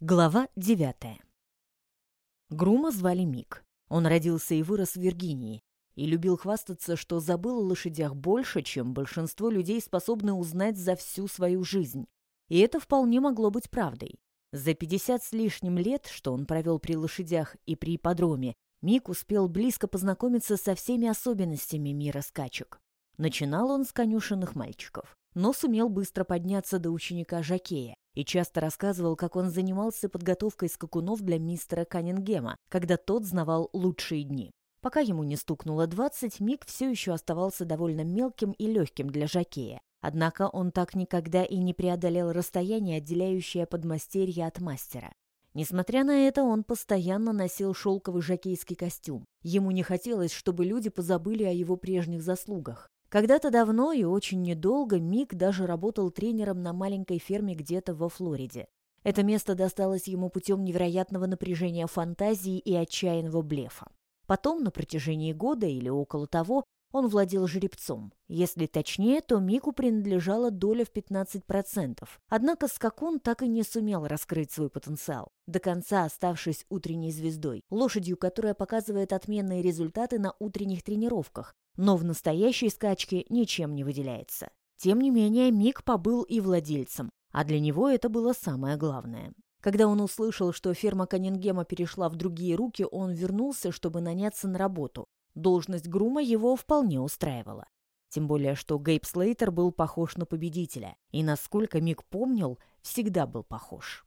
Глава девятая. Грума звали Мик. Он родился и вырос в Виргинии и любил хвастаться, что забыл о лошадях больше, чем большинство людей способны узнать за всю свою жизнь. И это вполне могло быть правдой. За пятьдесят с лишним лет, что он провел при лошадях и при ипподроме, Мик успел близко познакомиться со всеми особенностями мира скачек. Начинал он с конюшенных мальчиков, но сумел быстро подняться до ученика Жакея и часто рассказывал, как он занимался подготовкой скакунов для мистера Каннингема, когда тот знавал лучшие дни. Пока ему не стукнуло двадцать, Мик все еще оставался довольно мелким и легким для Жакея. Однако он так никогда и не преодолел расстояние, отделяющее подмастерье от мастера. Несмотря на это, он постоянно носил шелковый жакейский костюм. Ему не хотелось, чтобы люди позабыли о его прежних заслугах. Когда-то давно и очень недолго Мик даже работал тренером на маленькой ферме где-то во Флориде. Это место досталось ему путем невероятного напряжения фантазии и отчаянного блефа. Потом, на протяжении года или около того, он владел жеребцом. Если точнее, то Мику принадлежала доля в 15%. Однако скакун так и не сумел раскрыть свой потенциал, до конца оставшись утренней звездой, лошадью, которая показывает отменные результаты на утренних тренировках, но в настоящей скачке ничем не выделяется. Тем не менее, Мик побыл и владельцем, а для него это было самое главное. Когда он услышал, что ферма Каннингема перешла в другие руки, он вернулся, чтобы наняться на работу. Должность грума его вполне устраивала. Тем более, что Гейб Слейтер был похож на победителя, и, насколько Мик помнил, всегда был похож.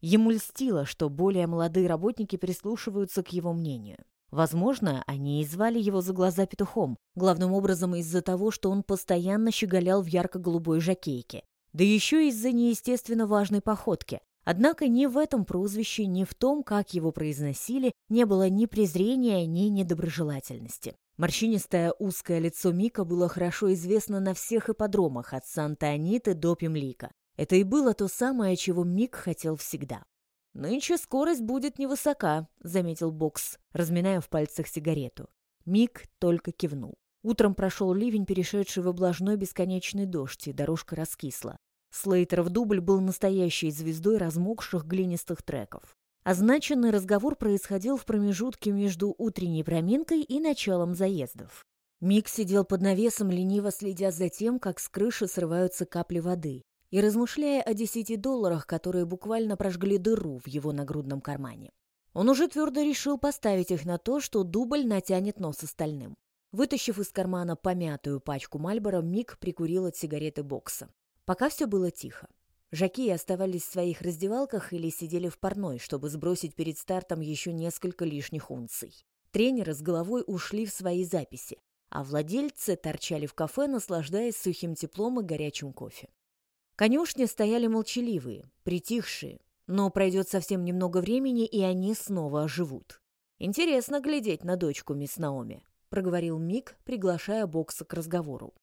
Ему льстило, что более молодые работники прислушиваются к его мнению. Возможно, они и звали его за глаза петухом, главным образом из-за того, что он постоянно щеголял в ярко-голубой жакейке. Да еще из-за неестественно важной походки. Однако ни в этом прозвище, ни в том, как его произносили, не было ни презрения, ни недоброжелательности. Морщинистое узкое лицо Мика было хорошо известно на всех ипподромах от Санта-Аниты до Пемлика. Это и было то самое, чего Мик хотел всегда. «Нынче скорость будет невысока», — заметил Бокс, разминая в пальцах сигарету. Мик только кивнул. Утром прошел ливень, перешедший в облажной бесконечный дождь, и дорожка раскисла. Слейтеров дубль был настоящей звездой размокших глинистых треков. Означенный разговор происходил в промежутке между утренней проминкой и началом заездов. Мик сидел под навесом, лениво следя за тем, как с крыши срываются капли воды и размышляя о десяти долларах, которые буквально прожгли дыру в его нагрудном кармане. Он уже твердо решил поставить их на то, что дубль натянет нос остальным. Вытащив из кармана помятую пачку Мальбора, Мик прикурил от сигареты бокса. Пока все было тихо. Жаки оставались в своих раздевалках или сидели в парной, чтобы сбросить перед стартом еще несколько лишних унций. Тренеры с головой ушли в свои записи, а владельцы торчали в кафе, наслаждаясь сухим теплом и горячим кофе. Конюшни стояли молчаливые, притихшие, но пройдет совсем немного времени, и они снова оживут. «Интересно глядеть на дочку мисс Наоми», — проговорил Мик, приглашая Бокса к разговору.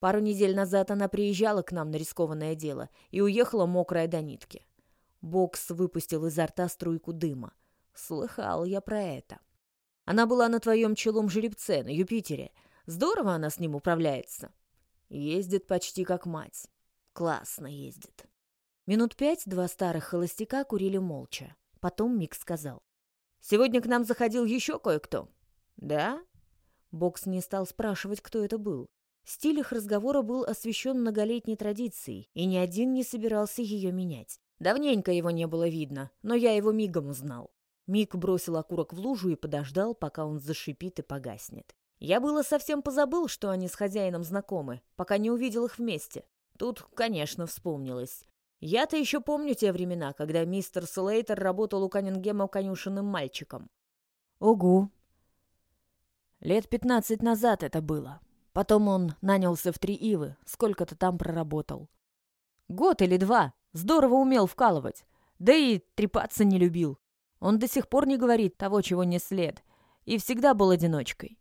Пару недель назад она приезжала к нам на рискованное дело и уехала мокрая до нитки. Бокс выпустил изо рта струйку дыма. Слыхал я про это. Она была на твоем челом жеребце, на Юпитере. Здорово она с ним управляется. Ездит почти как мать. Классно ездит. Минут пять два старых холостяка курили молча. Потом Мик сказал. «Сегодня к нам заходил еще кое-кто». «Да?» Бокс не стал спрашивать, кто это был. Стиль их разговора был освещен многолетней традицией, и ни один не собирался ее менять. Давненько его не было видно, но я его мигом узнал. Мик бросил окурок в лужу и подождал, пока он зашипит и погаснет. Я было совсем позабыл, что они с хозяином знакомы, пока не увидел их вместе. Тут, конечно, вспомнилось. Я-то еще помню те времена, когда мистер Слейтер работал у Каннингема конюшенным мальчиком. Ого! Лет пятнадцать назад это было. Потом он нанялся в три ивы, сколько-то там проработал. Год или два. Здорово умел вкалывать. Да и трепаться не любил. Он до сих пор не говорит того, чего не след. И всегда был одиночкой.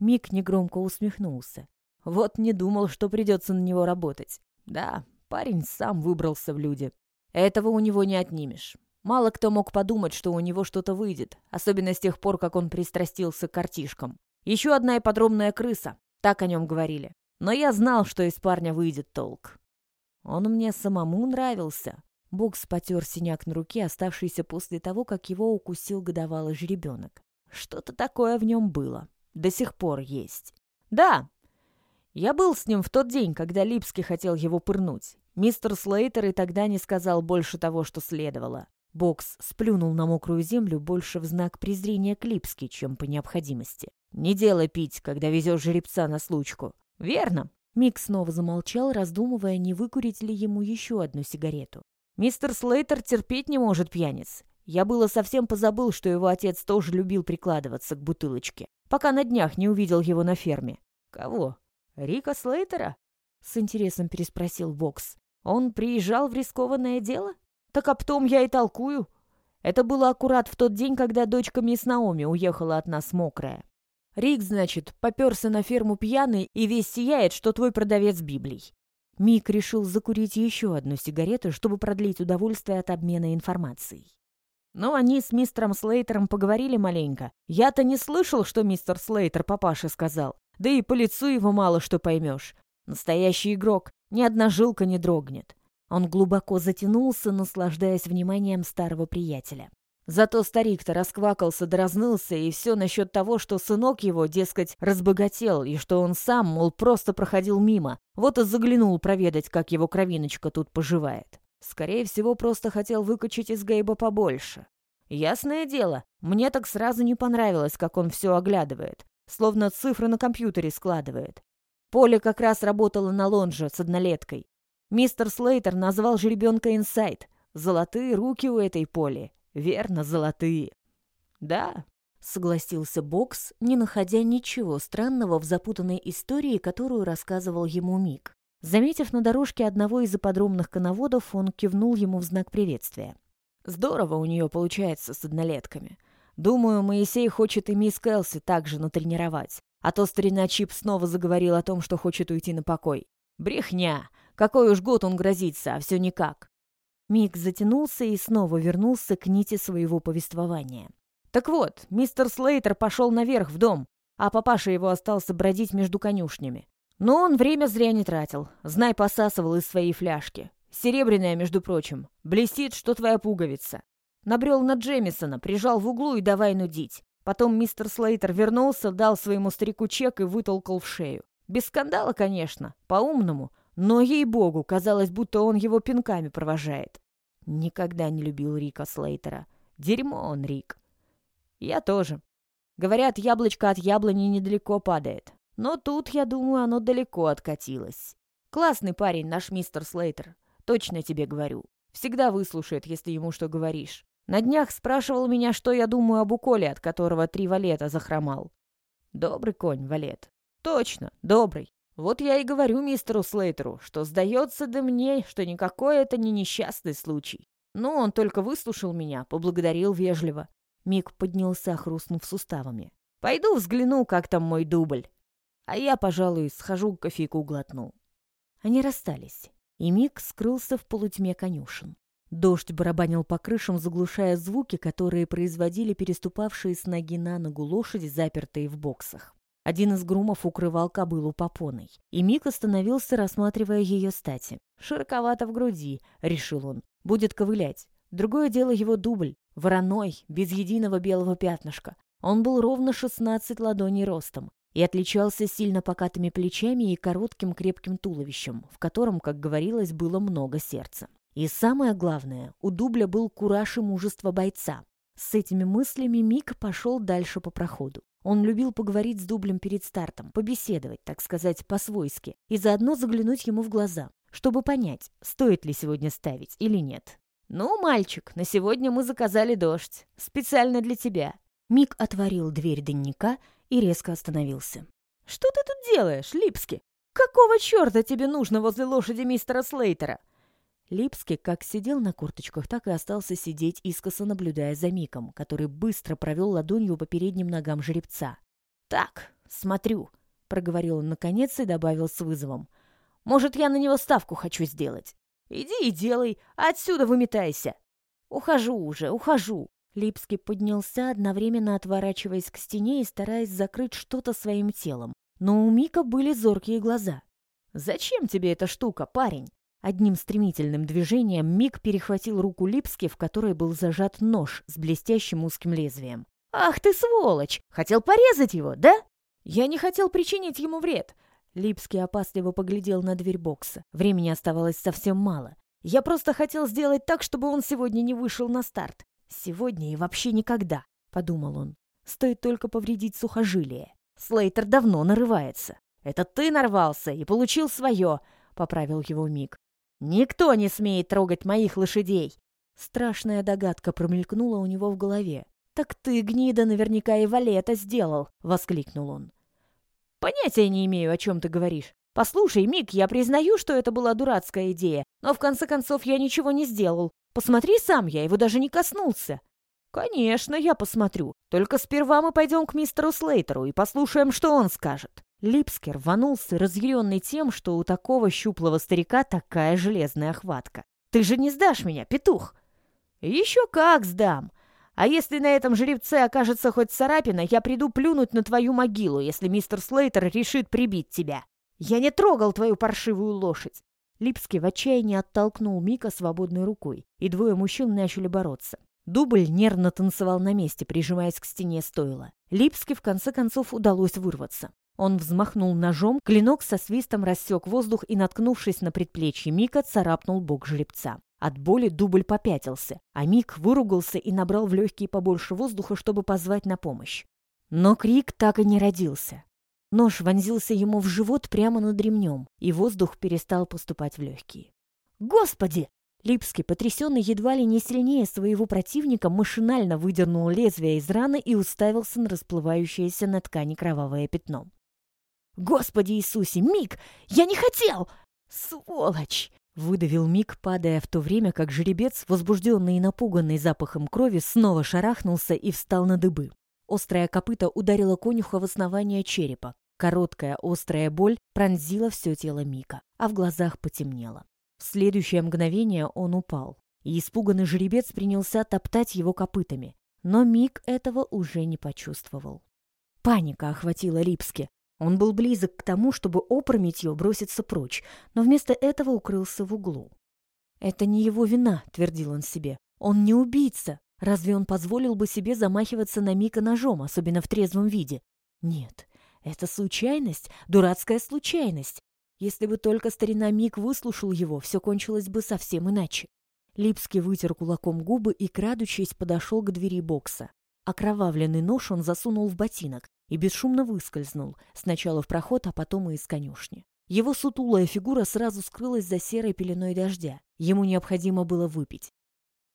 Мик негромко усмехнулся. Вот не думал, что придется на него работать. Да, парень сам выбрался в люди. Этого у него не отнимешь. Мало кто мог подумать, что у него что-то выйдет, особенно с тех пор, как он пристрастился к картишкам. Еще одна ипподромная крыса. Так о нем говорили. Но я знал, что из парня выйдет толк. Он мне самому нравился. Бокс потер синяк на руке, оставшийся после того, как его укусил годовалый жеребенок. Что-то такое в нем было. До сих пор есть. Да, я был с ним в тот день, когда Липский хотел его пырнуть. Мистер Слейтер и тогда не сказал больше того, что следовало. Бокс сплюнул на мокрую землю больше в знак презрения к Липски, чем по необходимости. «Не делай пить, когда везешь жеребца на случку». «Верно». Мик снова замолчал, раздумывая, не выкурить ли ему еще одну сигарету. Мистер Слейтер терпеть не может пьяниц. Я было совсем позабыл, что его отец тоже любил прикладываться к бутылочке, пока на днях не увидел его на ферме. Кого? Рика Слейтера? С интересом переспросил Бокс. Он приезжал в рискованное дело? Так об том я и толкую. Это было аккурат в тот день, когда дочка мисс Наоми уехала от нас мокрая. Рик, значит, попёрся на ферму пьяный и весь сияет, что твой продавец Библий. Мик решил закурить еще одну сигарету, чтобы продлить удовольствие от обмена информацией. Но «Ну, они с мистером Слейтером поговорили маленько. Я-то не слышал, что мистер Слейтер папаше сказал. Да и по лицу его мало что поймешь. Настоящий игрок, ни одна жилка не дрогнет. Он глубоко затянулся, наслаждаясь вниманием старого приятеля. Зато старик-то расквакался, дразнился, и все насчет того, что сынок его, дескать, разбогател, и что он сам, мол, просто проходил мимо. Вот и заглянул проведать, как его кровиночка тут поживает. Скорее всего, просто хотел выкачать из Гейба побольше. Ясное дело, мне так сразу не понравилось, как он все оглядывает, словно цифры на компьютере складывает. Поле как раз работало на лонже с однолеткой. Мистер Слейтер назвал жеребенка «Инсайд». Золотые руки у этой Поли. Верно, золотые. Да, согласился Бокс, не находя ничего странного в запутанной истории, которую рассказывал ему Мик. Заметив на дорожке одного из ипподромных коноводов, он кивнул ему в знак приветствия. «Здорово у нее получается с однолетками. Думаю, Моисей хочет и мисс Кэлси также натренировать. А то старина Чип снова заговорил о том, что хочет уйти на покой. Брехня! Какой уж год он грозится, а все никак. Мик затянулся и снова вернулся к нити своего повествования. Так вот, мистер Слейтер пошел наверх в дом, а папаша его остался бродить между конюшнями. Но он время зря не тратил. Знай, посасывал из своей фляжки. Серебряная, между прочим. Блестит, что твоя пуговица. Набрел на Джемисона, прижал в углу и давай нудить. Потом мистер Слейтер вернулся, дал своему старику чек и вытолкал в шею. Без скандала, конечно, по-умному, но, ей-богу, казалось, будто он его пинками провожает. Никогда не любил Рика Слейтера. Дерьмо он, Рик. Я тоже. Говорят, яблочко от яблони недалеко падает. Но тут, я думаю, оно далеко откатилось. Классный парень наш мистер Слейтер. Точно тебе говорю. Всегда выслушает, если ему что говоришь. На днях спрашивал меня, что я думаю об уколе, от которого три валета захромал. Добрый конь, валет. Точно, добрый. Вот я и говорю мистеру Слейтеру, что сдается да мне, что никакой это не несчастный случай. Но он только выслушал меня, поблагодарил вежливо. Мик поднялся, хрустнув суставами. «Пойду взгляну, как там мой дубль. А я, пожалуй, схожу кофейку глотну». Они расстались, и Мик скрылся в полутьме конюшен. Дождь барабанил по крышам, заглушая звуки, которые производили переступавшие с ноги на ногу лошади, запертые в боксах. Один из грумов укрывал кобылу попоной, и Мик остановился, рассматривая ее стати. «Широковато в груди», — решил он. «Будет ковылять. Другое дело его дубль. Вороной, без единого белого пятнышка. Он был ровно 16 ладоней ростом и отличался сильно покатыми плечами и коротким крепким туловищем, в котором, как говорилось, было много сердца. И самое главное, у дубля был кураж и мужество бойца. С этими мыслями Мик пошел дальше по проходу. Он любил поговорить с дублем перед стартом, побеседовать, так сказать, по-свойски, и заодно заглянуть ему в глаза, чтобы понять, стоит ли сегодня ставить или нет. «Ну, мальчик, на сегодня мы заказали дождь. Специально для тебя». Мик отворил дверь дневника и резко остановился. «Что ты тут делаешь, Липски? Какого черта тебе нужно возле лошади мистера Слейтера?» Липский как сидел на курточках, так и остался сидеть, искоса наблюдая за Миком, который быстро провел ладонью по передним ногам жеребца. «Так, смотрю», — проговорил он наконец и добавил с вызовом. «Может, я на него ставку хочу сделать? Иди и делай, отсюда выметайся!» «Ухожу уже, ухожу!» Липский поднялся, одновременно отворачиваясь к стене и стараясь закрыть что-то своим телом. Но у Мика были зоркие глаза. «Зачем тебе эта штука, парень? Одним стремительным движением Мик перехватил руку Липски, в которой был зажат нож с блестящим узким лезвием. «Ах ты сволочь! Хотел порезать его, да?» «Я не хотел причинить ему вред!» Липский опасливо поглядел на дверь бокса. Времени оставалось совсем мало. «Я просто хотел сделать так, чтобы он сегодня не вышел на старт. Сегодня и вообще никогда», — подумал он. «Стоит только повредить сухожилие. Слейтер давно нарывается». «Это ты нарвался и получил свое», — поправил его Мик. «Никто не смеет трогать моих лошадей!» Страшная догадка промелькнула у него в голове. «Так ты, гнида, наверняка и валета сделал!» — воскликнул он. «Понятия не имею, о чем ты говоришь. Послушай, Мик, я признаю, что это была дурацкая идея, но в конце концов я ничего не сделал. Посмотри сам, я его даже не коснулся». «Конечно, я посмотрю. Только сперва мы пойдем к мистеру Слейтеру и послушаем, что он скажет». Липскер рванулся, разъяренный тем, что у такого щуплого старика такая железная хватка. «Ты же не сдашь меня, петух!» «Еще как сдам! А если на этом жеребце окажется хоть царапина, я приду плюнуть на твою могилу, если мистер Слейтер решит прибить тебя. Я не трогал твою паршивую лошадь!» Липский в отчаянии оттолкнул Мика свободной рукой, и двое мужчин начали бороться. Дубль нервно танцевал на месте, прижимаясь к стене стойла. Липски в конце концов удалось вырваться. Он взмахнул ножом, клинок со свистом рассек воздух и, наткнувшись на предплечье Мика, царапнул бок жеребца. От боли дубль попятился, а Мик выругался и набрал в легкие побольше воздуха, чтобы позвать на помощь. Но крик так и не родился. Нож вонзился ему в живот прямо над ремнем, и воздух перестал поступать в легкие. «Господи!» Липский, потрясенный едва ли не сильнее своего противника, машинально выдернул лезвие из раны и уставился на расплывающееся на ткани кровавое пятно. «Господи Иисусе, Мик! Я не хотел!» «Сволочь!» — выдавил Мик, падая в то время, как жеребец, возбужденный и напуганный запахом крови, снова шарахнулся и встал на дыбы. Острая копыта ударила конюха в основание черепа. Короткая острая боль пронзила все тело Мика, а в глазах потемнело. В следующее мгновение он упал, и испуганный жеребец принялся топтать его копытами. Но Мик этого уже не почувствовал. Паника охватила Липски. Он был близок к тому, чтобы опрометью броситься прочь, но вместо этого укрылся в углу. «Это не его вина», — твердил он себе. «Он не убийца. Разве он позволил бы себе замахиваться на Мика ножом, особенно в трезвом виде? Нет, это случайность, дурацкая случайность. Если бы только старина Мик выслушал его, все кончилось бы совсем иначе». Липский вытер кулаком губы и, крадучись, подошел к двери бокса. Окровавленный нож он засунул в ботинок, и бесшумно выскользнул, сначала в проход, а потом и из конюшни. Его сутулая фигура сразу скрылась за серой пеленой дождя. Ему необходимо было выпить.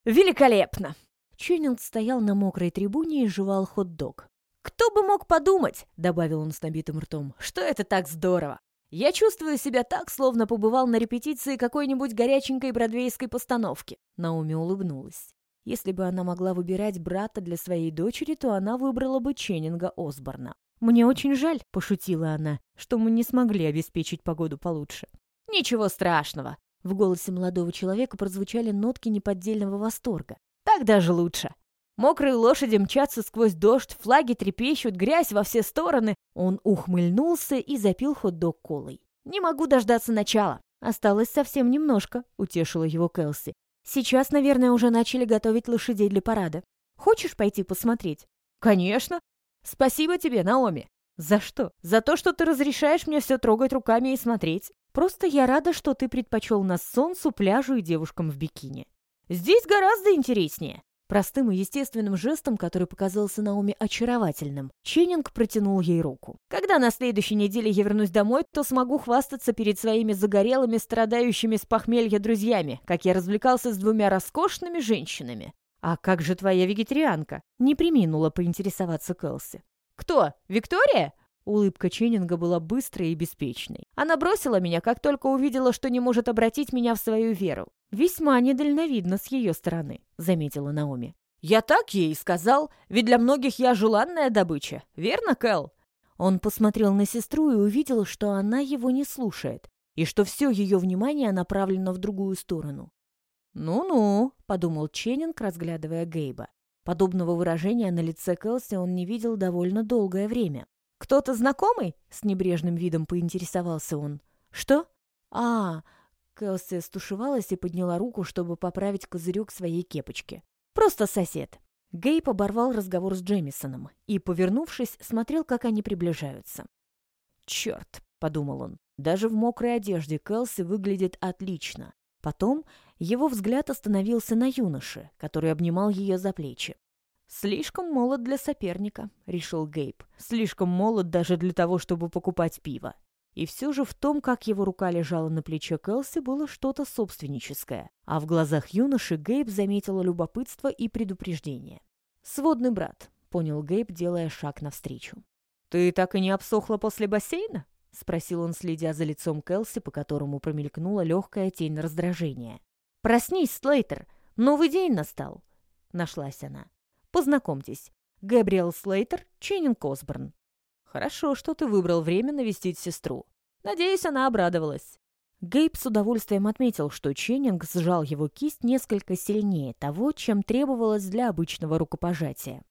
«Великолепно!» Ченнинг стоял на мокрой трибуне и жевал хот-дог. «Кто бы мог подумать, — добавил он с набитым ртом, — что это так здорово! Я чувствую себя так, словно побывал на репетиции какой-нибудь горяченькой бродвейской постановки». Наоми улыбнулась. Если бы она могла выбирать брата для своей дочери, то она выбрала бы Ченнинга Осборна. «Мне очень жаль», — пошутила она, — «что мы не смогли обеспечить погоду получше». «Ничего страшного», — в голосе молодого человека прозвучали нотки неподдельного восторга. «Так даже лучше. Мокрые лошади мчатся сквозь дождь, флаги трепещут, грязь во все стороны». Он ухмыльнулся и запил хот-дог колой. «Не могу дождаться начала. Осталось совсем немножко», — утешила его Кэлси. Сейчас, наверное, уже начали готовить лошадей для парада. Хочешь пойти посмотреть? Конечно. Спасибо тебе, Наоми. За что? За то, что ты разрешаешь мне все трогать руками и смотреть. Просто я рада, что ты предпочел нас солнцу, пляжу и девушкам в бикини. Здесь гораздо интереснее. Простым и естественным жестом, который показался Наоми очаровательным, Ченнинг протянул ей руку. «Когда на следующей неделе я вернусь домой, то смогу хвастаться перед своими загорелыми, страдающими с похмелья друзьями, как я развлекался с двумя роскошными женщинами». «А как же твоя вегетарианка?» — не приминула поинтересоваться Кэлси. «Кто? Виктория?» Улыбка Ченнинга была быстрой и беспечной. Она бросила меня, как только увидела, что не может обратить меня в свою веру. «Весьма недальновидно с ее стороны», — заметила Наоми. «Я так ей сказал, ведь для многих я желанная добыча, верно, Кэл?» Он посмотрел на сестру и увидел, что она его не слушает, и что все ее внимание направлено в другую сторону. «Ну-ну», — подумал Ченнинг, разглядывая Гейба. Подобного выражения на лице Кэлси он не видел довольно долгое время. «Кто-то знакомый?» — с небрежным видом поинтересовался он. «Что? А, Кэлси стушевалась и подняла руку, чтобы поправить козырек своей кепочки. «Просто сосед». Гейб оборвал разговор с Джемисоном и, повернувшись, смотрел, как они приближаются. «Черт!» — подумал он. «Даже в мокрой одежде Кэлси выглядит отлично». Потом его взгляд остановился на юноше, который обнимал ее за плечи. «Слишком молод для соперника», — решил Гейб. «Слишком молод даже для того, чтобы покупать пиво». И все же в том, как его рука лежала на плече Кэлси, было что-то собственническое. А в глазах юноши Гейб заметила любопытство и предупреждение. «Сводный брат», — понял Гейб, делая шаг навстречу. «Ты так и не обсохла после бассейна?» — спросил он, следя за лицом Кэлси, по которому промелькнула легкая тень раздражения. «Проснись, Слейтер! Новый день настал!» — нашлась она. Познакомьтесь, Габриэл Слейтер, Ченнинг Осборн. Хорошо, что ты выбрал время навестить сестру. Надеюсь, она обрадовалась. Гейб с удовольствием отметил, что Ченнинг сжал его кисть несколько сильнее того, чем требовалось для обычного рукопожатия.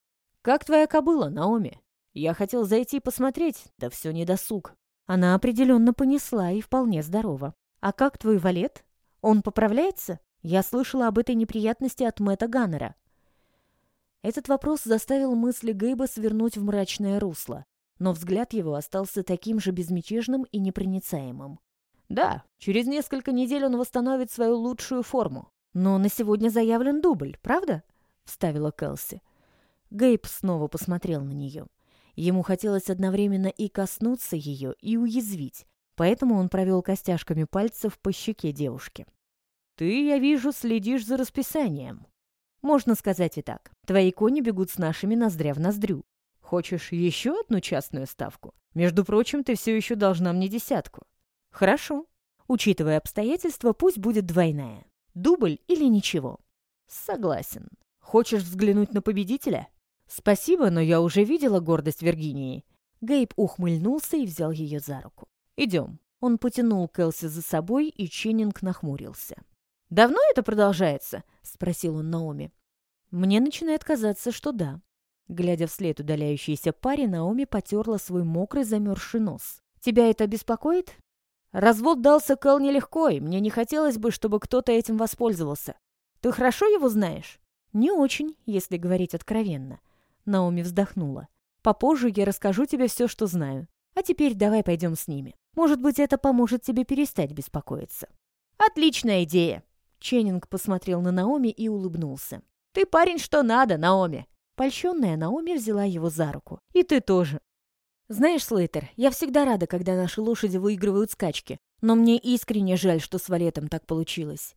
«Как твоя кобыла, Наоми? Я хотел зайти посмотреть, да все недосуг». Она определенно понесла и вполне здорова. «А как твой валет? Он поправляется? Я слышала об этой неприятности от Мэтта Ганнера. Этот вопрос заставил мысли Гейба свернуть в мрачное русло, но взгляд его остался таким же безмятежным и непроницаемым. «Да, через несколько недель он восстановит свою лучшую форму. Но на сегодня заявлен дубль, правда?» — вставила Келси. Гейб снова посмотрел на нее. Ему хотелось одновременно и коснуться ее, и уязвить, поэтому он провел костяшками пальцев по щеке девушки. «Ты, я вижу, следишь за расписанием», можно сказать и так. Твои кони бегут с нашими ноздря в ноздрю. Хочешь еще одну частную ставку? Между прочим, ты все еще должна мне десятку. Хорошо. Учитывая обстоятельства, пусть будет двойная. Дубль или ничего. Согласен. Хочешь взглянуть на победителя? Спасибо, но я уже видела гордость Виргинии. Гейб ухмыльнулся и взял ее за руку. Идем. Он потянул Кэлси за собой, и Ченнинг нахмурился. «Давно это продолжается?» — спросил он Наоми. «Мне начинает казаться, что да». Глядя вслед удаляющейся паре, Наоми потерла свой мокрый замерзший нос. «Тебя это беспокоит?» «Развод дался Кэл нелегко, и мне не хотелось бы, чтобы кто-то этим воспользовался. Ты хорошо его знаешь?» «Не очень, если говорить откровенно». Наоми вздохнула. «Попозже я расскажу тебе все, что знаю. А теперь давай пойдем с ними. Может быть, это поможет тебе перестать беспокоиться». «Отличная идея!» Ченнинг посмотрел на Наоми и улыбнулся. «Ты парень что надо, Наоми!» Польщенная Наоми взяла его за руку. «И ты тоже!» «Знаешь, Слейтер, я всегда рада, когда наши лошади выигрывают скачки, но мне искренне жаль, что с Валетом так получилось.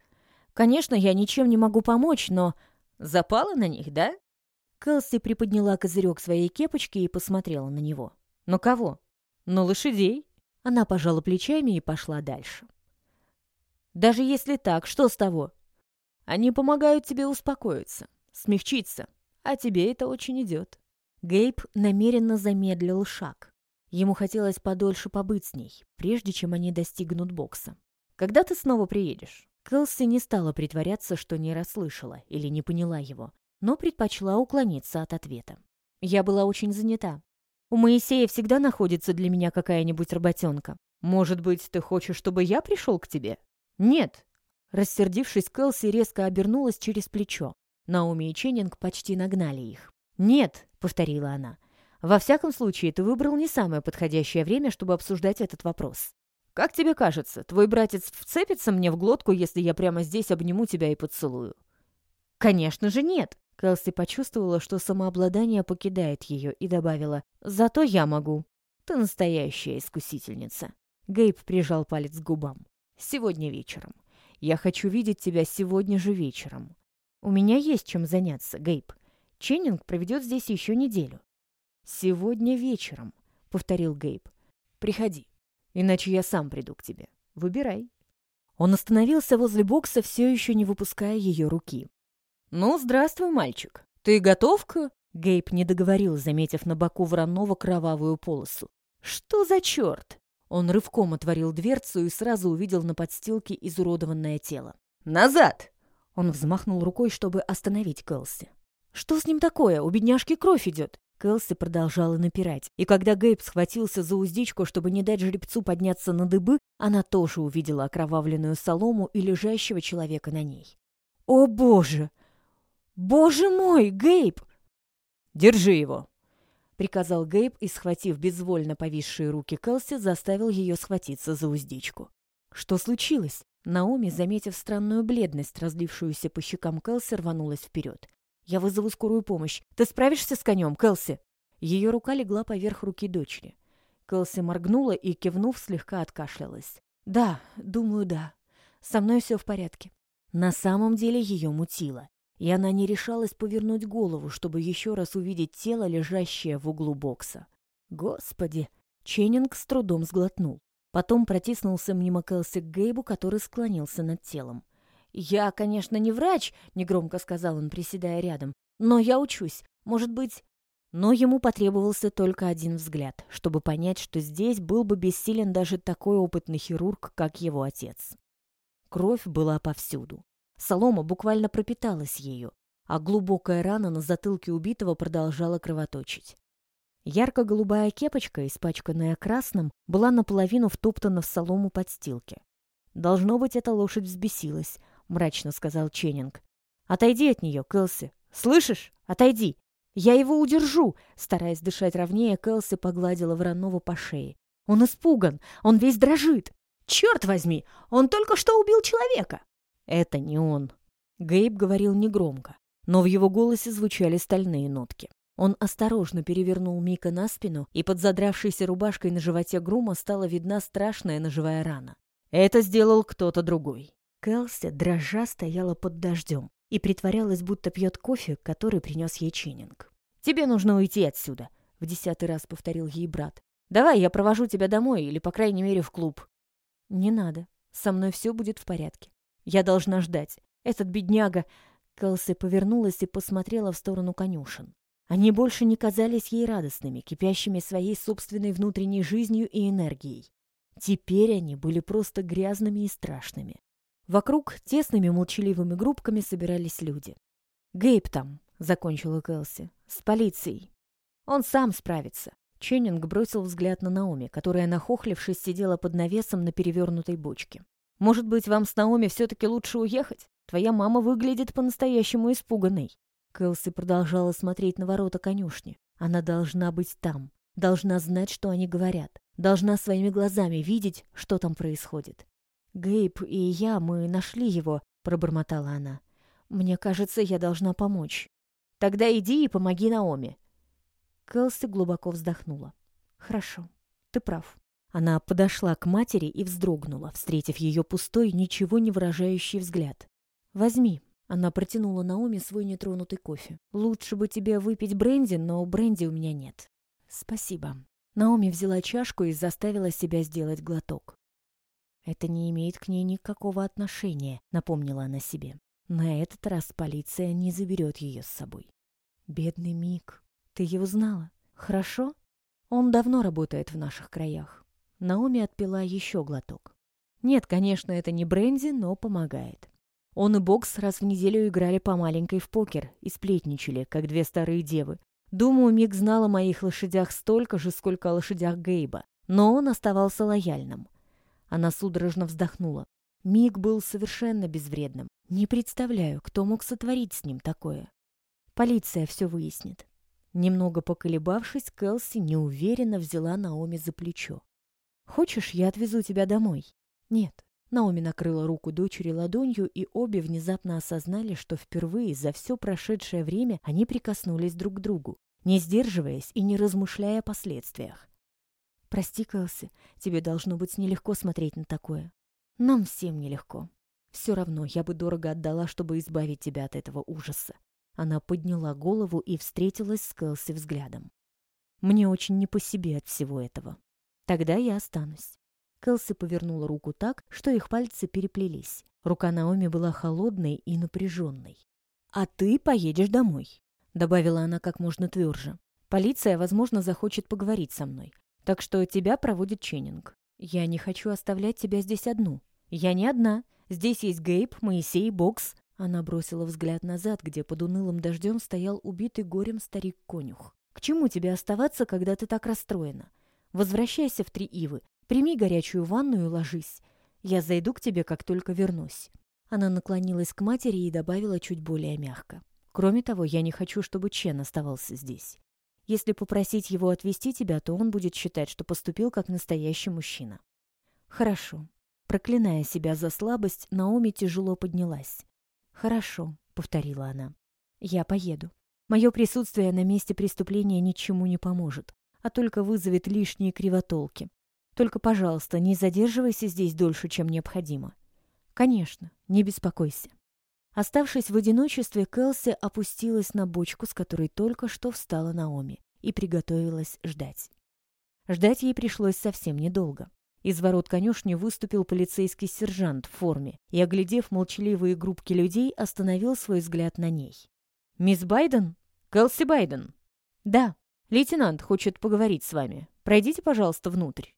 Конечно, я ничем не могу помочь, но...» «Запала на них, да?» Кэлси приподняла козырек своей кепочки и посмотрела на него. «Ну кого?» «Ну, лошадей!» Она пожала плечами и пошла дальше. Даже если так, что с того? Они помогают тебе успокоиться, смягчиться, а тебе это очень идет. Гейб намеренно замедлил шаг. Ему хотелось подольше побыть с ней, прежде чем они достигнут бокса. «Когда ты снова приедешь?» Кэлси не стала притворяться, что не расслышала или не поняла его, но предпочла уклониться от ответа. «Я была очень занята. У Моисея всегда находится для меня какая-нибудь работенка. Может быть, ты хочешь, чтобы я пришел к тебе?» «Нет!» Рассердившись, Кэлси резко обернулась через плечо. Наоми и Ченнинг почти нагнали их. «Нет!» — повторила она. «Во всяком случае, ты выбрал не самое подходящее время, чтобы обсуждать этот вопрос. Как тебе кажется, твой братец вцепится мне в глотку, если я прямо здесь обниму тебя и поцелую?» «Конечно же нет!» Кэлси почувствовала, что самообладание покидает ее, и добавила «Зато я могу. Ты настоящая искусительница». Гейб прижал палец к губам. Сегодня вечером. Я хочу видеть тебя сегодня же вечером. У меня есть чем заняться, Гейб. Ченнинг проведет здесь еще неделю. Сегодня вечером, повторил Гейб. Приходи, иначе я сам приду к тебе. Выбирай. Он остановился возле бокса, все еще не выпуская ее руки. «Ну, здравствуй, мальчик. Ты готов к...» Гейб не договорил, заметив на боку Воронова кровавую полосу. «Что за черт?» Он рывком отворил дверцу и сразу увидел на подстилке изуродованное тело. «Назад!» Он взмахнул рукой, чтобы остановить Кэлси. «Что с ним такое? У бедняжки кровь идет!» Кэлси продолжала напирать, и когда Гейб схватился за уздечку, чтобы не дать жеребцу подняться на дыбы, она тоже увидела окровавленную солому и лежащего человека на ней. «О, боже! Боже мой, Гейб!» «Держи его!» — приказал Гейб и, схватив безвольно повисшие руки Кэлси, заставил ее схватиться за уздечку. Что случилось? Наоми, заметив странную бледность, разлившуюся по щекам Кэлси, рванулась вперед. «Я вызову скорую помощь. Ты справишься с конем, Кэлси?» Ее рука легла поверх руки дочери. Кэлси моргнула и, кивнув, слегка откашлялась. «Да, думаю, да. Со мной все в порядке». На самом деле ее мутило, и она не решалась повернуть голову, чтобы еще раз увидеть тело, лежащее в углу бокса. «Господи!» Ченнинг с трудом сглотнул. Потом протиснулся мимо Кэлси к Гейбу, который склонился над телом. «Я, конечно, не врач», — негромко сказал он, приседая рядом, «но я учусь. Может быть...» Но ему потребовался только один взгляд, чтобы понять, что здесь был бы бессилен даже такой опытный хирург, как его отец. Кровь была повсюду. Солома буквально пропиталась ею, а глубокая рана на затылке убитого продолжала кровоточить. Ярко-голубая кепочка, испачканная красным, была наполовину втоптана в солому подстилки. «Должно быть, эта лошадь взбесилась», — мрачно сказал Ченнинг. «Отойди от нее, Кэлси. Слышишь? Отойди. Я его удержу!» Стараясь дышать ровнее, Кэлси погладила Воронова по шее. «Он испуган. Он весь дрожит. Черт возьми! Он только что убил человека!» «Это не он». Гейб говорил негромко, но в его голосе звучали стальные нотки. Он осторожно перевернул Мика на спину, и под задравшейся рубашкой на животе Грума стала видна страшная ножевая рана. Это сделал кто-то другой. Кэлси, дрожа, стояла под дождем и притворялась, будто пьет кофе, который принес ей Ченнинг. «Тебе нужно уйти отсюда», — в десятый раз повторил ей брат. «Давай, я провожу тебя домой или, по крайней мере, в клуб». «Не надо. Со мной все будет в порядке. Я должна ждать. Этот бедняга...» Кэлси повернулась и посмотрела в сторону конюшен. Они больше не казались ей радостными, кипящими своей собственной внутренней жизнью и энергией. Теперь они были просто грязными и страшными. Вокруг тесными молчаливыми группками собирались люди. «Гейб там», — закончила Кэлси, — «с полицией. Он сам справится». Ченнинг бросил взгляд на Наоми, которая, нахохлившись, сидела под навесом на перевернутой бочке. «Может быть, вам с Наоми все-таки лучше уехать? Твоя мама выглядит по-настоящему испуганной». Кэлси продолжала смотреть на ворота конюшни. Она должна быть там, должна знать, что они говорят, должна своими глазами видеть, что там происходит. «Гейб и я, мы нашли его», — пробормотала она. «Мне кажется, я должна помочь». «Тогда иди и помоги Наоми». Кэлси глубоко вздохнула. «Хорошо, ты прав». Она подошла к матери и вздрогнула, встретив ее пустой, ничего не выражающий взгляд. «Возьми», она протянула Наоми свой нетронутый кофе. «Лучше бы тебе выпить бренди, но бренди у меня нет». «Спасибо». Наоми взяла чашку и заставила себя сделать глоток. «Это не имеет к ней никакого отношения», — напомнила она себе. «На этот раз полиция не заберет ее с собой». «Бедный Мик, ты его знала? Хорошо? Он давно работает в наших краях». Наоми отпила еще глоток. «Нет, конечно, это не бренди, но помогает. Он и Бокс раз в неделю играли по маленькой в покер и сплетничали, как две старые девы. Думаю, Мик знал о моих лошадях столько же, сколько о лошадях Гейба, но он оставался лояльным. Она судорожно вздохнула. Мик был совершенно безвредным. Не представляю, кто мог сотворить с ним такое. Полиция все выяснит. Немного поколебавшись, Кэлси неуверенно взяла Наоми за плечо. «Хочешь, я отвезу тебя домой?» «Нет, Наоми накрыла руку дочери ладонью, и обе внезапно осознали, что впервые за все прошедшее время они прикоснулись друг к другу, не сдерживаясь и не размышляя о последствиях. «Прости, Кэлси, тебе должно быть нелегко смотреть на такое. Нам всем нелегко. Все равно я бы дорого отдала, чтобы избавить тебя от этого ужаса». Она подняла голову и встретилась с Кэлси взглядом. «Мне очень не по себе от всего этого. Тогда я останусь. Кэлси повернула руку так, что их пальцы переплелись. Рука Наоми была холодной и напряженной. «А ты поедешь домой», — добавила она как можно тверже. «Полиция, возможно, захочет поговорить со мной. Так что тебя проводит Ченнинг. Я не хочу оставлять тебя здесь одну. Я не одна. Здесь есть Гейб, Моисей, Бокс». Она бросила взгляд назад, где под унылым дождем стоял убитый горем старик-конюх. К чему тебе оставаться, когда ты так расстроена? Возвращайся в Три Ивы, прими горячую ванну и ложись. Я зайду к тебе, как только вернусь». Она наклонилась к матери и добавила чуть более мягко. «Кроме того, я не хочу, чтобы Чен оставался здесь. Если попросить его отвезти тебя, то он будет считать, что поступил как настоящий мужчина». «Хорошо». Проклиная себя за слабость, Наоми тяжело поднялась. «Хорошо», — повторила она. «Я поеду. Мое присутствие на месте преступления ничему не поможет, а только вызовет лишние кривотолки. Только, пожалуйста, не задерживайся здесь дольше, чем необходимо. Конечно, не беспокойся. Оставшись в одиночестве, Кэлси опустилась на бочку, с которой только что встала Наоми, и приготовилась ждать. Ждать ей пришлось совсем недолго. Из ворот конюшни выступил полицейский сержант в форме и, оглядев молчаливые группки людей, остановил свой взгляд на ней. «Мисс Байден? Кэлси Байден?» «Да. Лейтенант хочет поговорить с вами. Пройдите, пожалуйста, внутрь».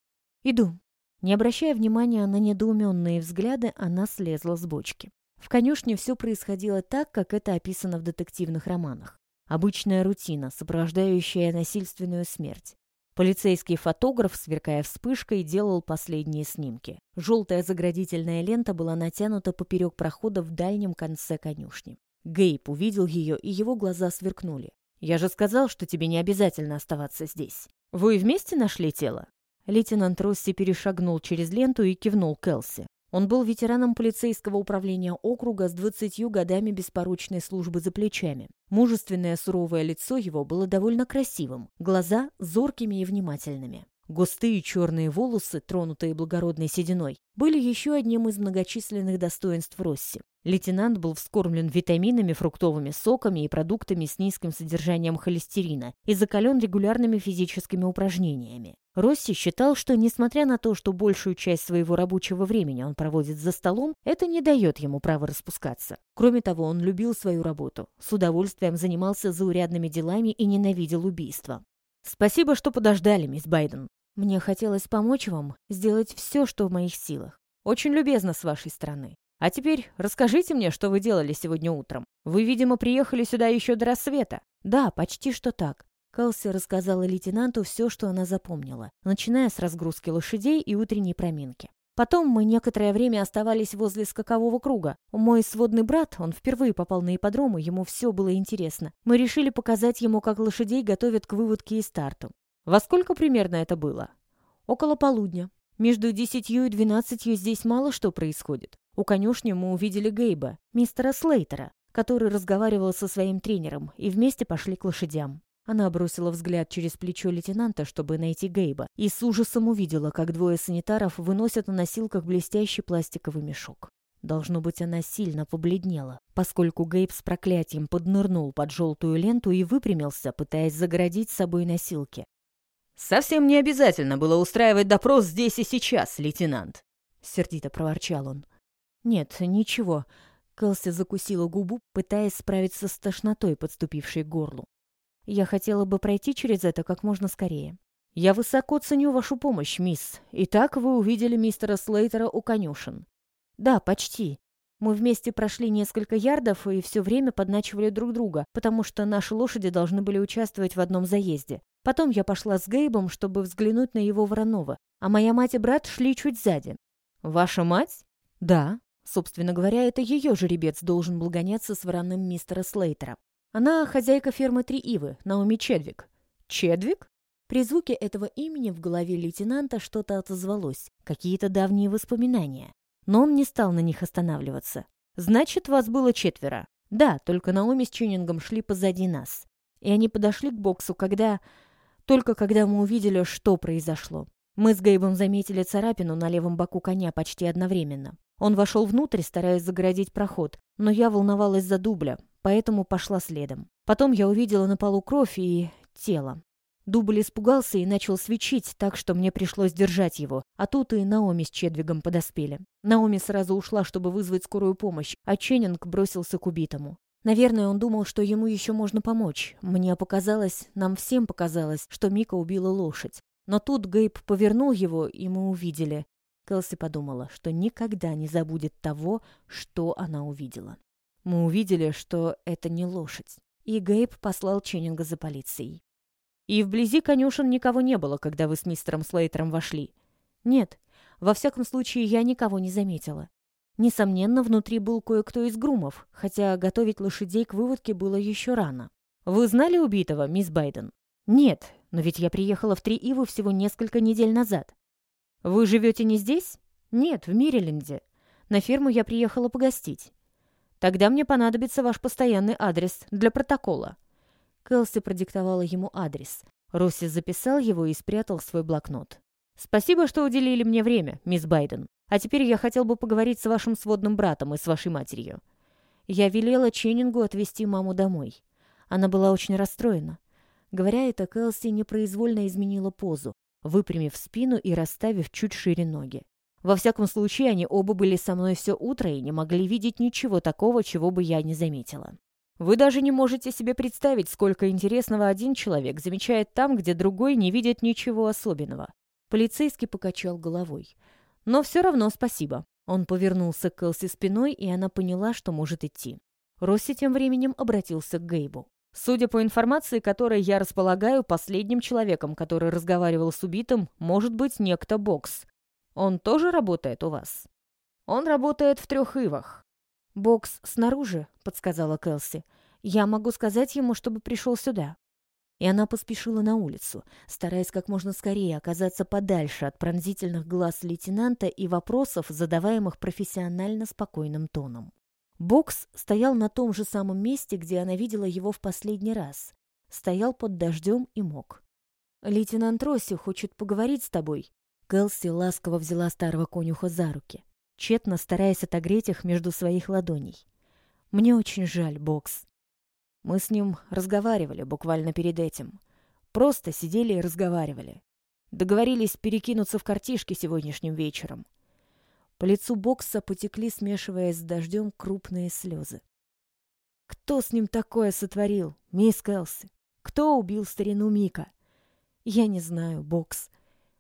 «Иду». Не обращая внимания на недоуменные взгляды, она слезла с бочки. В конюшне все происходило так, как это описано в детективных романах. Обычная рутина, сопровождающая насильственную смерть. Полицейский фотограф, сверкая вспышкой, делал последние снимки. Желтая заградительная лента была натянута поперек прохода в дальнем конце конюшни. Гейб увидел ее, и его глаза сверкнули. «Я же сказал, что тебе не обязательно оставаться здесь. Вы вместе нашли тело?» Лейтенант Росси перешагнул через ленту и кивнул Келси. Он был ветераном полицейского управления округа с 20 годами беспорочной службы за плечами. Мужественное суровое лицо его было довольно красивым, глаза зоркими и внимательными. Густые черные волосы, тронутые благородной сединой, были еще одним из многочисленных достоинств Росси. Лейтенант был вскормлен витаминами, фруктовыми соками и продуктами с низким содержанием холестерина и закален регулярными физическими упражнениями. Росси считал, что, несмотря на то, что большую часть своего рабочего времени он проводит за столом, это не дает ему права распускаться. Кроме того, он любил свою работу, с удовольствием занимался заурядными делами и ненавидел убийства. «Спасибо, что подождали, мисс Байден. Мне хотелось помочь вам сделать все, что в моих силах. Очень любезно с вашей стороны. А теперь расскажите мне, что вы делали сегодня утром. Вы, видимо, приехали сюда еще до рассвета. Да, почти что так. Кэлси рассказала лейтенанту все, что она запомнила, начиная с разгрузки лошадей и утренней проминки. Потом мы некоторое время оставались возле скакового круга. Мой сводный брат, он впервые попал на ипподром, и ему все было интересно. Мы решили показать ему, как лошадей готовят к выводке и старту. Во сколько примерно это было? Около полудня. Между десятью и двенадцатью здесь мало что происходит. У конюшни мы увидели Гейба, мистера Слейтера, который разговаривал со своим тренером, и вместе пошли к лошадям. Она бросила взгляд через плечо лейтенанта, чтобы найти Гейба, и с ужасом увидела, как двое санитаров выносят на носилках блестящий пластиковый мешок. Должно быть, она сильно побледнела, поскольку Гейб с проклятием поднырнул под желтую ленту и выпрямился, пытаясь загородить собой носилки. «Совсем не обязательно было устраивать допрос здесь и сейчас, лейтенант», — сердито проворчал он. «Нет, ничего». Кэлси закусила губу, пытаясь справиться с тошнотой, подступившей к горлу. «Я хотела бы пройти через это как можно скорее». «Я высоко ценю вашу помощь, мисс. Итак, вы увидели мистера Слейтера у конюшен». «Да, почти. Мы вместе прошли несколько ярдов и все время подначивали друг друга, потому что наши лошади должны были участвовать в одном заезде. Потом я пошла с Гейбом, чтобы взглянуть на его Воронова, а моя мать и брат шли чуть сзади». «Ваша мать?» «Да. Собственно говоря, это ее жеребец должен был гоняться с вороным мистера Слейтера. Она хозяйка фермы Три Ивы, Наоми Чедвик. Чедвик? При звуке этого имени в голове лейтенанта что-то отозвалось, какие-то давние воспоминания. Но он не стал на них останавливаться. «Значит, вас было четверо?» «Да, только Наоми с Ченнингом шли позади нас. И они подошли к боксу, когда... Только когда мы увидели, что произошло. Мы с Гейбом заметили царапину на левом боку коня почти одновременно. Он вошел внутрь, стараясь загородить проход, но я волновалась за дубля, поэтому пошла следом. Потом я увидела на полу кровь и тело. Дубль испугался и начал свечить, так что мне пришлось держать его. А тут и Наоми с Чедвигом подоспели. Наоми сразу ушла, чтобы вызвать скорую помощь, а Ченнинг бросился к убитому. Наверное, он думал, что ему еще можно помочь. Мне показалось, нам всем показалось, что Мика убила лошадь. Но тут Гейб повернул его, и мы увидели. Кэлси подумала, что никогда не забудет того, что она увидела. Мы увидели, что это не лошадь. И Гейб послал Ченнинга за полицией. И вблизи конюшен никого не было, когда вы с мистером Слейтером вошли. Нет, во всяком случае, я никого не заметила. Несомненно, внутри был кое-кто из грумов, хотя готовить лошадей к выводке было еще рано. Вы знали убитого, мисс Байден? Нет, но ведь я приехала в Три Ивы всего несколько недель назад. Вы живете не здесь? Нет, в Мириленде. На ферму я приехала погостить. Тогда мне понадобится ваш постоянный адрес для протокола. Кэлси продиктовала ему адрес. Росси записал его и спрятал свой блокнот. «Спасибо, что уделили мне время, мисс Байден. А теперь я хотел бы поговорить с вашим сводным братом и с вашей матерью». Я велела Ченнингу отвезти маму домой. Она была очень расстроена. Говоря это, Кэлси непроизвольно изменила позу, выпрямив спину и расставив чуть шире ноги. Во всяком случае, они оба были со мной все утро и не могли видеть ничего такого, чего бы я не заметила. Вы даже не можете себе представить, сколько интересного один человек замечает там, где другой не видит ничего особенного. Полицейский покачал головой. Но все равно спасибо. Он повернулся к Кэлси спиной, и она поняла, что может идти. Росси тем временем обратился к Гейбу. Судя по информации, которой я располагаю, последним человеком, который разговаривал с убитым, может быть некто Бокс. Он тоже работает у вас? Он работает в трех ивах. «Бокс снаружи», — подсказала Кэлси. «Я могу сказать ему, чтобы пришел сюда». И она поспешила на улицу, стараясь как можно скорее оказаться подальше от пронзительных глаз лейтенанта и вопросов, задаваемых профессионально спокойным тоном. Бокс стоял на том же самом месте, где она видела его в последний раз. Стоял под дождем и мог. «Лейтенант Росси хочет поговорить с тобой». Кэлси ласково взяла старого конюха за руки тщетно стараясь отогреть их между своих ладоней. «Мне очень жаль, Бокс. Мы с ним разговаривали буквально перед этим. Просто сидели и разговаривали. Договорились перекинуться в картишки сегодняшним вечером». По лицу Бокса потекли, смешиваясь с дождем, крупные слезы. «Кто с ним такое сотворил, мисс Кэлси? Кто убил старину Мика?» «Я не знаю, Бокс.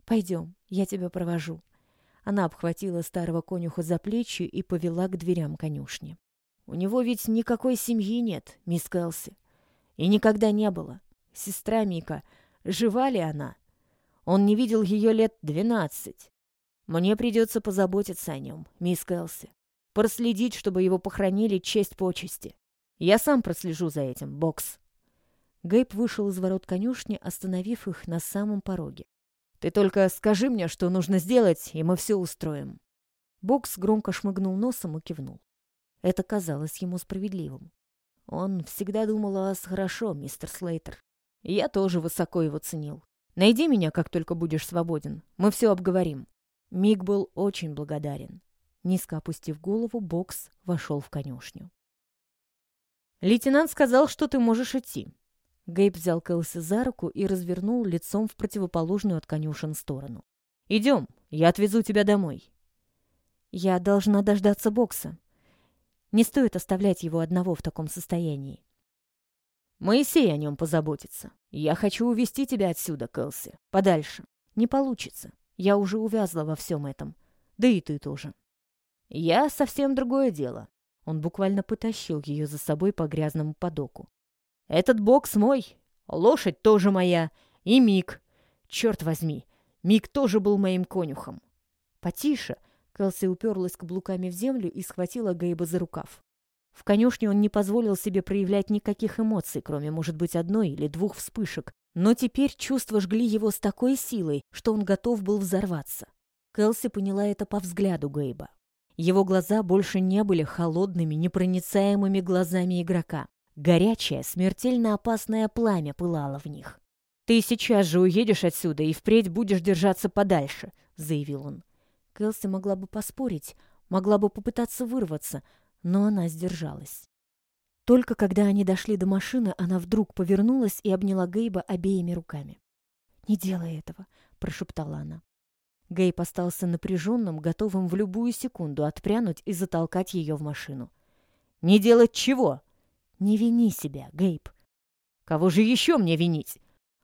Пойдем, я тебя провожу». Она обхватила старого конюха за плечи и повела к дверям конюшни. «У него ведь никакой семьи нет, мисс Кэлси. И никогда не было. Сестра Мика, жива ли она? Он не видел ее лет двенадцать. Мне придется позаботиться о нем, мисс Кэлси. Проследить, чтобы его похоронили честь почести. Я сам прослежу за этим, Бокс». Гейб вышел из ворот конюшни, остановив их на самом пороге. Ты только скажи мне, что нужно сделать, и мы все устроим». Бокс громко шмыгнул носом и кивнул. Это казалось ему справедливым. Он всегда думал о вас хорошо, мистер Слейтер. я тоже высоко его ценил. Найди меня, как только будешь свободен. Мы все обговорим. Миг был очень благодарен. Низко опустив голову, Бокс вошел в конюшню. «Лейтенант сказал, что ты можешь идти. Гейб взял Кэлси за руку и развернул лицом в противоположную от конюшен сторону. «Идем, я отвезу тебя домой». «Я должна дождаться бокса. Не стоит оставлять его одного в таком состоянии». «Моисей о нем позаботится. Я хочу увести тебя отсюда, Кэлси, подальше. Не получится. Я уже увязла во всем этом. Да и ты тоже». «Я совсем другое дело». Он буквально потащил ее за собой по грязному подоку. Этот бокс мой, лошадь тоже моя, и Мик. Черт возьми, Мик тоже был моим конюхом. Потише. Кэлси уперлась каблуками в землю и схватила Гейба за рукав. В конюшне он не позволил себе проявлять никаких эмоций, кроме, может быть, одной или двух вспышек. Но теперь чувства жгли его с такой силой, что он готов был взорваться. Кэлси поняла это по взгляду Гейба. Его глаза больше не были холодными, непроницаемыми глазами игрока. Горячее, смертельно опасное пламя пылало в них. «Ты сейчас же уедешь отсюда и впредь будешь держаться подальше», — заявил он. Кэлси могла бы поспорить, могла бы попытаться вырваться, но она сдержалась. Только когда они дошли до машины, она вдруг повернулась и обняла Гейба обеими руками. «Не делай этого», — прошептала она. Гейб остался напряженным, готовым в любую секунду отпрянуть и затолкать ее в машину. «Не делать чего?» «Не вини себя, Гейб». «Кого же еще мне винить?»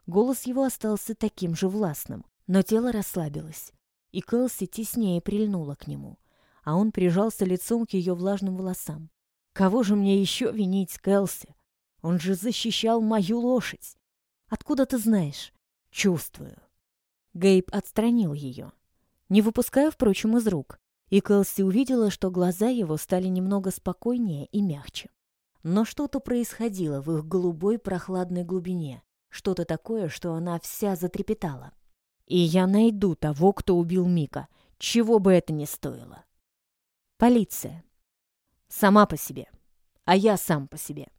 Голос его остался таким же властным, но тело расслабилось, и Кэлси теснее прильнула к нему, а он прижался лицом к ее влажным волосам. «Кого же мне еще винить, Кэлси? Он же защищал мою лошадь!» Откуда ты знаешь? Чувствую. Гейб отстранил ее, не выпуская, впрочем, из рук, и Кэлси увидела, что глаза его стали немного спокойнее и мягче. Но что-то происходило в их голубой прохладной глубине, что-то такое, что она вся затрепетала. «И я найду того, кто убил Мика, чего бы это ни стоило». Полиция. Сама по себе. А я сам по себе.